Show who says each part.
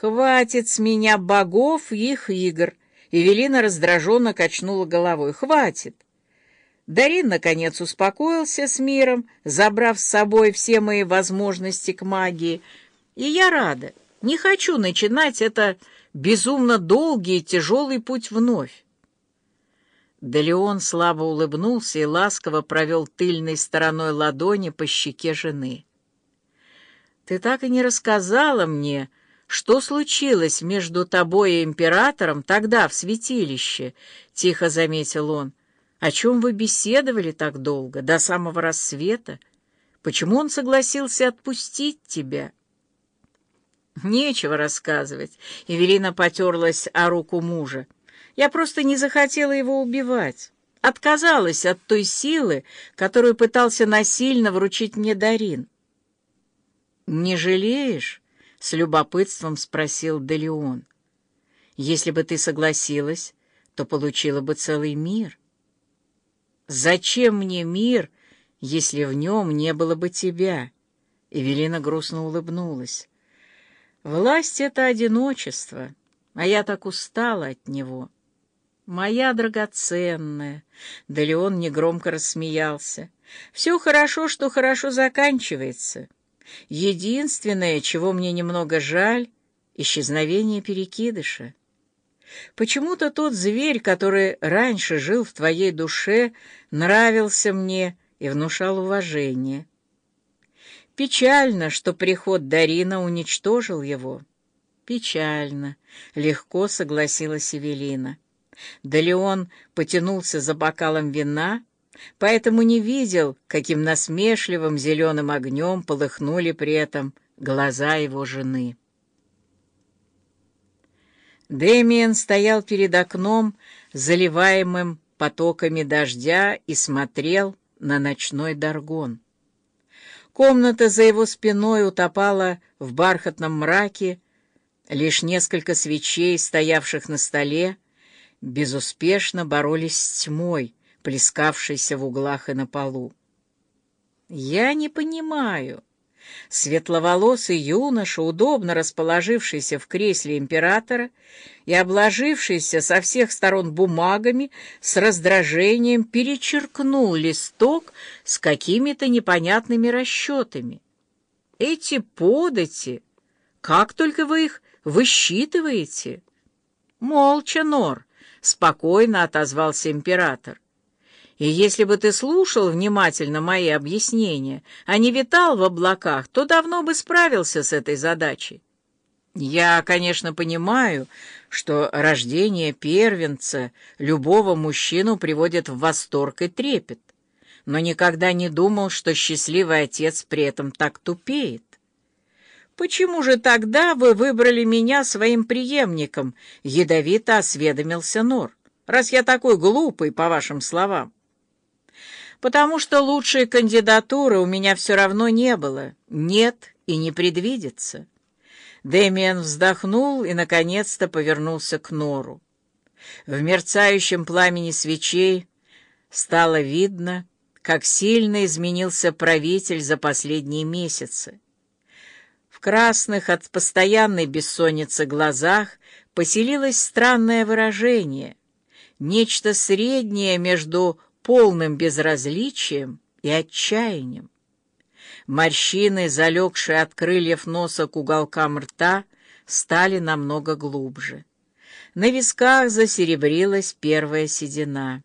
Speaker 1: «Хватит с меня богов и их игр!» Эвелина раздраженно качнула головой. «Хватит!» Дарин, наконец, успокоился с миром, забрав с собой все мои возможности к магии. И я рада. Не хочу начинать это безумно долгий и тяжелый путь вновь. Да слабо улыбнулся и ласково провел тыльной стороной ладони по щеке жены. «Ты так и не рассказала мне, что случилось между тобой и императором тогда в святилище?» — тихо заметил он. «О чем вы беседовали так долго, до самого рассвета? Почему он согласился отпустить тебя?» «Нечего рассказывать», — Эвелина потерлась о руку мужа. «Я просто не захотела его убивать. Отказалась от той силы, которую пытался насильно вручить мне Дарин». «Не жалеешь?» — с любопытством спросил Делеон. «Если бы ты согласилась, то получила бы целый мир». «Зачем мне мир, если в нем не было бы тебя?» Эвелина грустно улыбнулась. Власть — это одиночество, а я так устала от него. Моя драгоценная, да негромко рассмеялся. Все хорошо, что хорошо заканчивается. Единственное, чего мне немного жаль — исчезновение перекидыша. Почему-то тот зверь, который раньше жил в твоей душе, нравился мне и внушал уважение. Печально, что приход Дарина уничтожил его. Печально, легко согласилась Эвелина. Да Леон потянулся за бокалом вина, поэтому не видел, каким насмешливым зеленым огнем полыхнули при этом глаза его жены. Дэмиен стоял перед окном, заливаемым потоками дождя, и смотрел на ночной Даргон. Комната за его спиной утопала в бархатном мраке, лишь несколько свечей, стоявших на столе, безуспешно боролись с тьмой, плескавшейся в углах и на полу. «Я не понимаю», Светловолосый юноша, удобно расположившийся в кресле императора и обложившийся со всех сторон бумагами, с раздражением перечеркнул листок с какими-то непонятными расчетами. «Эти подати! Как только вы их высчитываете?» «Молча, Нор!» — спокойно отозвался император. И если бы ты слушал внимательно мои объяснения, а не витал в облаках, то давно бы справился с этой задачей. Я, конечно, понимаю, что рождение первенца любого мужчину приводит в восторг и трепет, но никогда не думал, что счастливый отец при этом так тупеет. «Почему же тогда вы выбрали меня своим преемником?» — ядовито осведомился Нор. «Раз я такой глупый, по вашим словам» потому что лучшей кандидатуры у меня все равно не было, нет и не предвидится. Дэмиен вздохнул и, наконец-то, повернулся к Нору. В мерцающем пламени свечей стало видно, как сильно изменился правитель за последние месяцы. В красных от постоянной бессонницы глазах поселилось странное выражение, нечто среднее между полным безразличием и отчаянием. Морщины, залегшие от крыльев носа к уголкам рта, стали намного глубже. На висках засеребрилась первая седина.